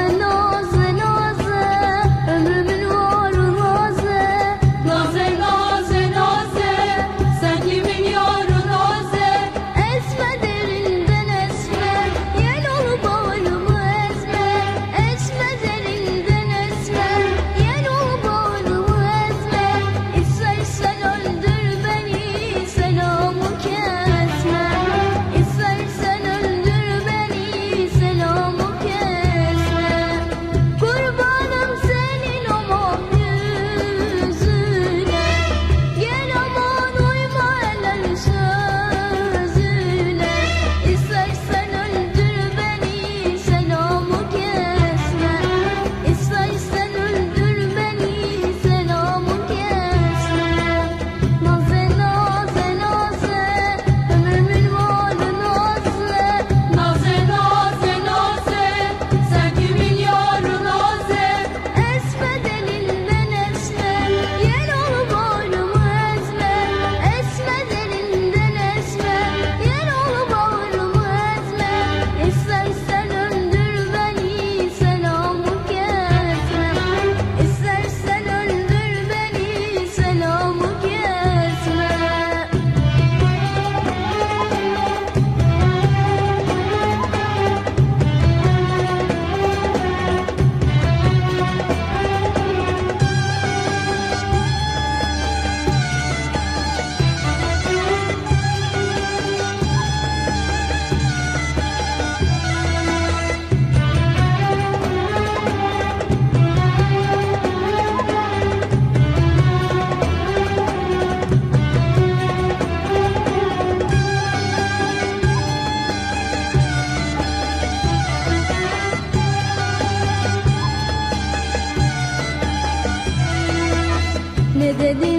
mano. de